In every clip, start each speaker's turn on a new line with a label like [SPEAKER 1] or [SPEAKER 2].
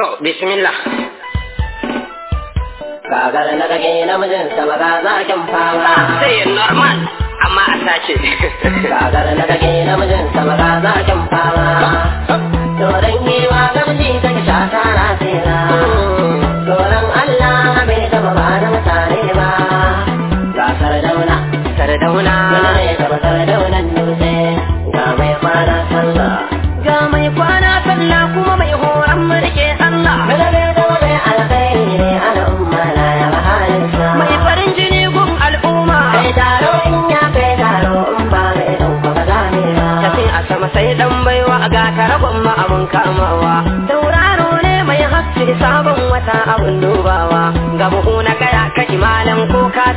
[SPEAKER 1] To, bismillah.
[SPEAKER 2] Kagar na kake namijin sama ga zakin fama.
[SPEAKER 1] Sai normal, amma a sace.
[SPEAKER 2] Kagar na kake namijin sama ga zakin fama. Tsoron giwa gamji take shata na tsira. Tsoron Allah bai taba ba da mutane ba. Gasar dauna,
[SPEAKER 1] Sardauna.
[SPEAKER 2] yana ne gaba sardaunan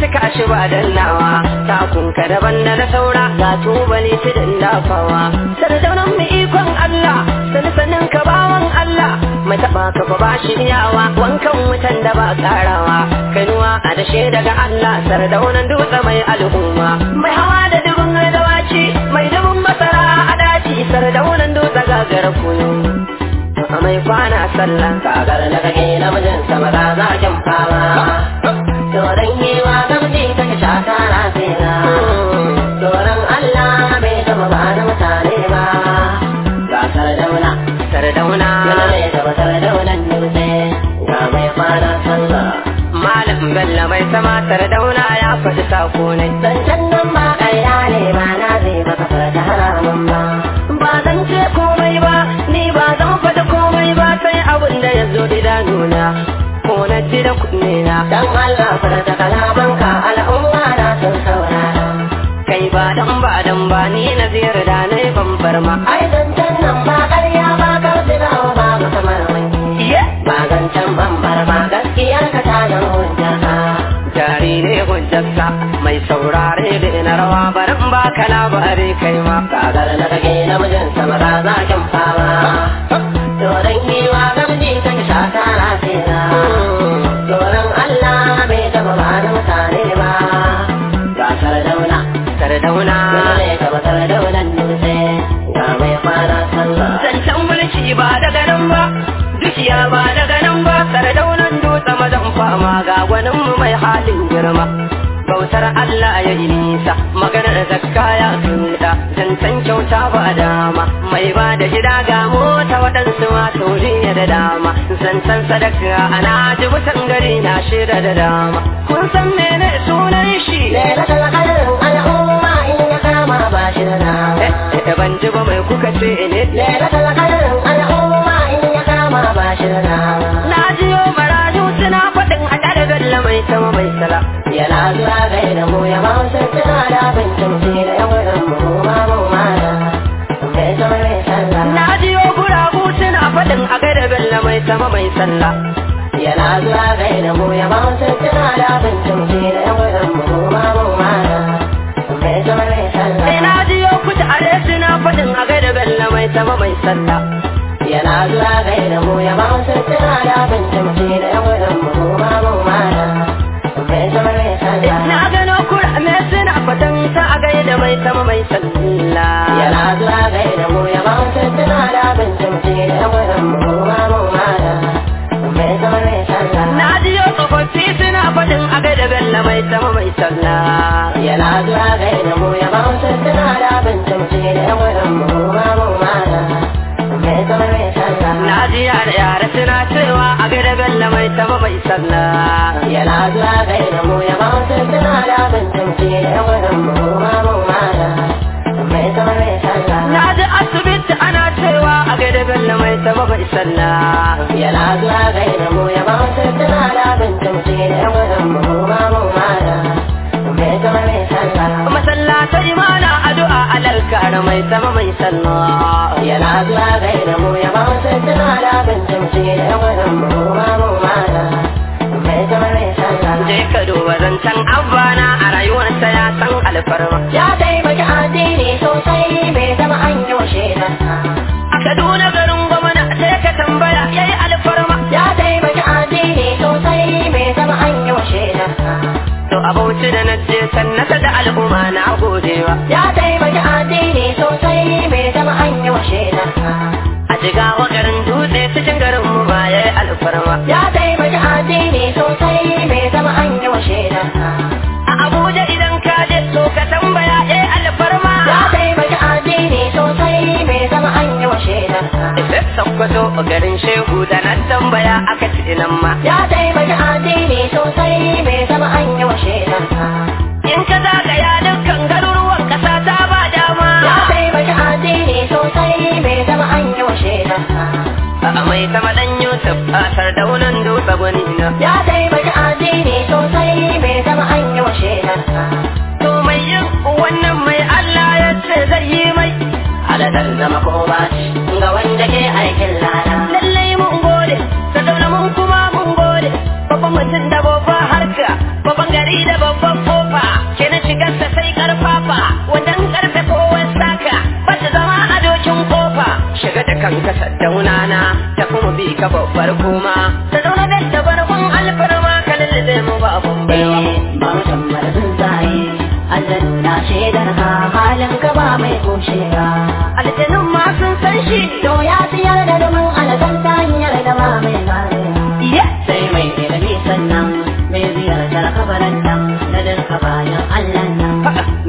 [SPEAKER 1] cika shi ba dannawa. Takunka daban da na saura ga tubali tudun dafawa. Sardaunan mu ikon Allah, sani sanin ka bawan Allah. Mai taɓa ka ba ba shi iyawa, wankan wutan da ba ƙarawa. Kainuwa a dashe daga Allah, sardaunan dutse mai al'umma. Mai hawa da dubun dawaki, mai dubun masara a daji, sardaunan dutse gagar kunu. Mai kwana sallah.
[SPEAKER 2] Kagar da kake namijin sama ga zakin fama. Tsoron giwa gamji
[SPEAKER 1] Bello mai sama sardauna ya faɗi sako ne.
[SPEAKER 2] Zancen nan ba ƙarya ne ba na zai baka farta haramun ba.
[SPEAKER 1] Ba zan ce komai ba, ni ba zan faɗi komai ba sai abin da ya zo idanuna. Ko na da kunne na.
[SPEAKER 2] Dan Allah farta kalamanka al'umma na sun saurara.
[SPEAKER 1] Kai ba dan ba dan ba ni na ziyar da na yi bambar ma.
[SPEAKER 2] Ai zancen nan ba ƙarya ba kar da ba ba kamar wani. Ba zancen bambar ba gaskiyar ka ta zama hujjar ka.
[SPEAKER 1] Jari ne hujjarsa mai saurare da ina rawa barin ba ka labari kai ma.
[SPEAKER 2] Kagar na kake namijin sama ga zakin fama.
[SPEAKER 1] Fama ga gwaninmu mai halin girma. Bautar Allah ya yi nisa, maganar zakka ya kuɗa, zancen kyauta ba dama, mai ba da gida ga mota waɗansu ma tauriya da dama, zancen sadaka ana jibutan gari na shida da dama. Kun san mene sunan shi?
[SPEAKER 2] Lailatul qadrin al'umma in ya kama ba shi da dama.
[SPEAKER 1] Eh, eh, ban ji ba mai kuka ce ne?
[SPEAKER 2] Lailatul Yana zuwa gai da mu ya ba wasu tuna da abincin ce da yan wurin mu ma mu mana. Mai sallah.
[SPEAKER 1] Na jiyo guragu suna faɗin a ɗare bella mai sama mai salla.
[SPEAKER 2] Yana zuwa gai da mu ya ba wasu tuna da abincin ce da yan wurin mu ma mu mana. Mai sallah.
[SPEAKER 1] Na jiyo kuta are suna faɗin a ɗare bella mai sama mai salla.
[SPEAKER 2] Yana zuwa gai da mu ya ba wasu tuna da abincin ce da yan wurin mu ma mu mai sama mai. Yana zuwa gai da mu ya ba da abincin ce da mu ma mu. Mai sama mai.
[SPEAKER 1] Na jiyo tsofaffi suna faɗin a gaida bella mai sama mai salla.
[SPEAKER 2] Yana zuwa gai da mu ya ba da abincin ce da mu ma mu. Mai sama mai.
[SPEAKER 1] Na ji yare yare suna cewa a gaida bella mai sama mai salla.
[SPEAKER 2] Sama mai
[SPEAKER 1] salla.
[SPEAKER 2] Yana zuwa gai da mu ya ba wasu tuna da abincin ce da yan wurin mu ma mu mana. Mai sama mai sallah.
[SPEAKER 1] Masallatai mana addu'a alal kara mai sama mai salla.
[SPEAKER 2] Yana zuwa gai da mu ya ba wasu tuna da abincin ce da yan wurin mu ma mu mana. Mai sama mai sallah.
[SPEAKER 1] Je ka duba zancen abbana a rayuwarsa ya san alfarma.
[SPEAKER 2] Ya taimaki addini sosai bai zama an yi wa shaidarsa.
[SPEAKER 1] Da na je sannata da al'umma na godewa.
[SPEAKER 2] Ya taimaki addini sosai bai zama an yi wa.
[SPEAKER 1] A jigawa garin dutse cikin garin mu ba yayi alfarma.
[SPEAKER 2] Ya taimaki addini sosai mai zama an yi wa
[SPEAKER 1] a abuja idan ka je so ka tambaya eh alfarma.
[SPEAKER 2] Ya taimaki addini sosai mai zama an yi wa
[SPEAKER 1] sai sakkwato garin shehu da na tambaya aka ci nan ma.
[SPEAKER 2] Ya
[SPEAKER 1] da kanka sardauna na ta kuma bi ka babbar kuma. Sardauna da ta barkon alfarma ka lallabe mu ba abun baiwa.
[SPEAKER 2] Ba mutum marzin tsaye Allah na shaidar ka halin ka ba mai kushewa
[SPEAKER 1] aljanun ma sun san shi
[SPEAKER 2] to ya siyar da domin alasan ta hanyar da ba mai
[SPEAKER 1] iya
[SPEAKER 2] sai mai ilimi sannan mai ziyartar kabarin nan da dinka bayan Allah nan.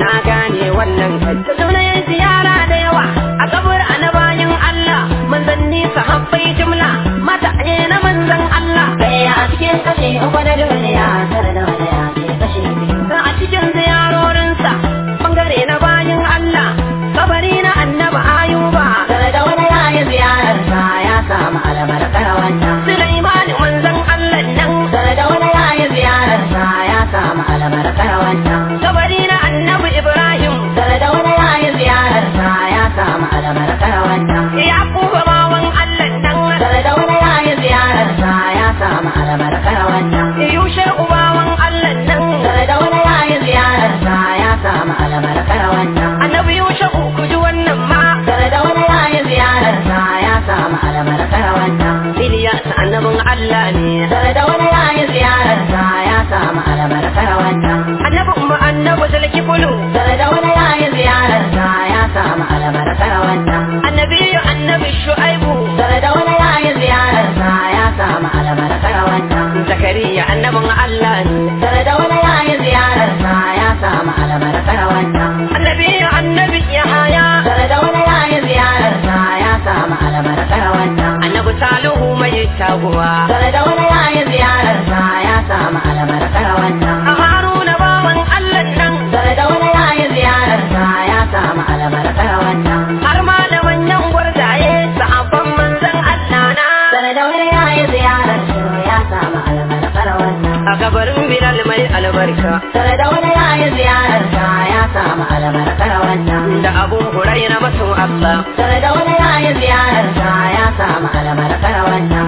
[SPEAKER 1] Na gane wannan kai mai albarka.
[SPEAKER 2] Tare da wani ya yi ziyararsa ya samu albarkar wannan
[SPEAKER 1] da abu huraira masu Allah
[SPEAKER 2] tare da wani ya yi ziyararsa ya samu albarkar wannan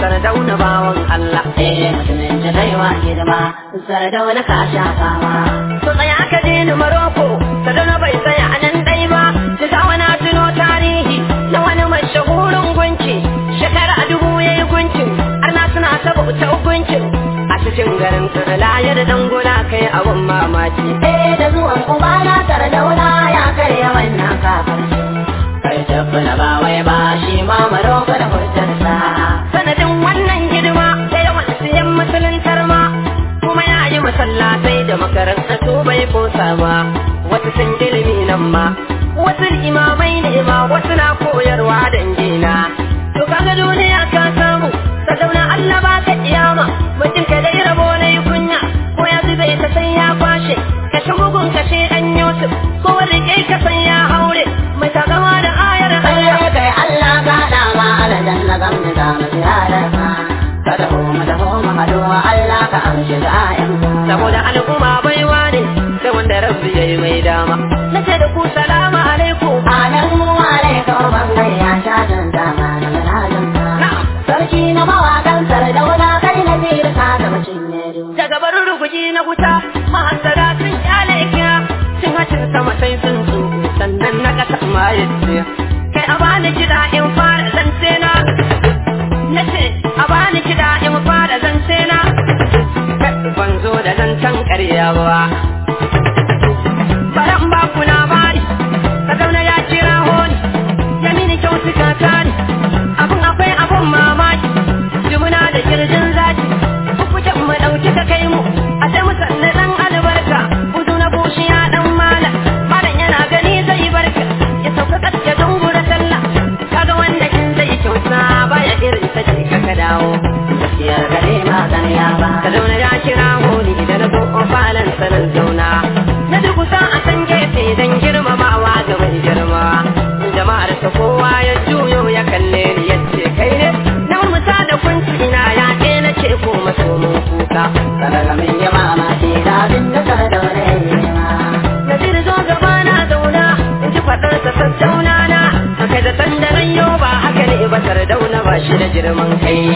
[SPEAKER 1] sardauna bawan Allah.
[SPEAKER 2] Eh mutumin da kai wa hidima tare da wani ka shafa ma
[SPEAKER 1] to tsaya ka je ni Maroko sardauna bai tsaya a nan dai ba. Shiga wani tarihi na wani mashahurin gunki. Shekara dubu ya yi gunkin ana suna ta gunkin a cikin garin layar da dangula kai abun mamaki.
[SPEAKER 2] Eh da zuwan ubana tare da wani ya karya wannan kafin kai tafi na ma.
[SPEAKER 1] Wasu imamai ne ma wasu na koyarwa dangina. To kaga duniya ka samu sadauna Allah ba ka kiyama. Mutum ka dai rabo ne kunya ko ya zube ta san ya kwashe. Ka shigo gun ka she dan Yusuf ko riƙe ka san ya haure. Mai tagama da ayar Allah.
[SPEAKER 2] Kai Allah ba da ma alajan na da ma ziyara ma. Kada ho ma da ho ma duwa Allah ka amshi da ayan
[SPEAKER 1] saboda al'umma baiwa ne sai wanda rabbi yayi mai dama.
[SPEAKER 2] ya
[SPEAKER 1] ba. girman kai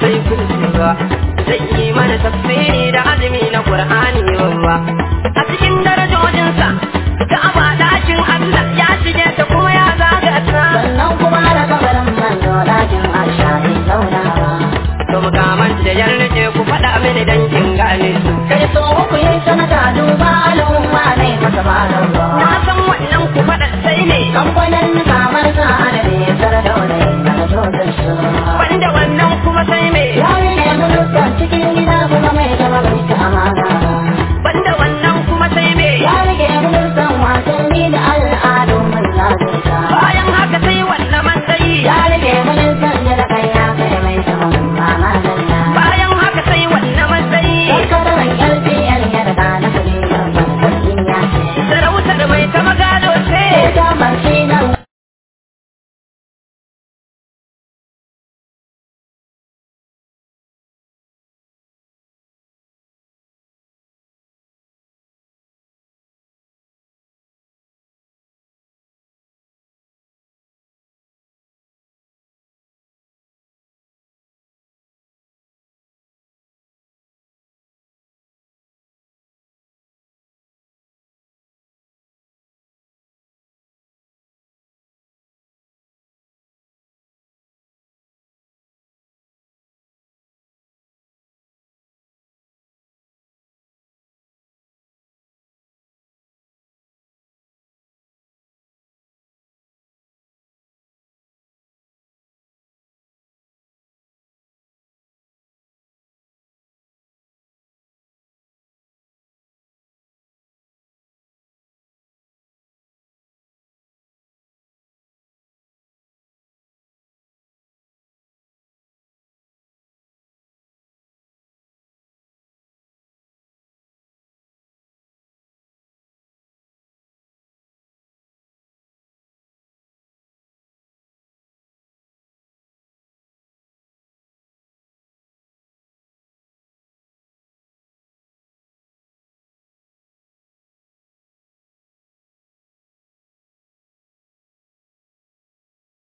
[SPEAKER 1] ta
[SPEAKER 2] yi kursi ba zai yi mana tafsiri da azumi
[SPEAKER 1] na
[SPEAKER 2] ƙur'ani babba. A cikin darajojinsa ta aba ɗakin allah ya
[SPEAKER 1] shige ta kuma ya zaga ta. Sannan kuma da kabarin manzo ɗakin aisha ne zaunawa to mukaman da yarnace ku faɗa mini dan kin gane su. Kai so ku yi sanata duba al'umma ne
[SPEAKER 2] masa ba na
[SPEAKER 1] san wannan ku faɗa sai ne. Kamfanin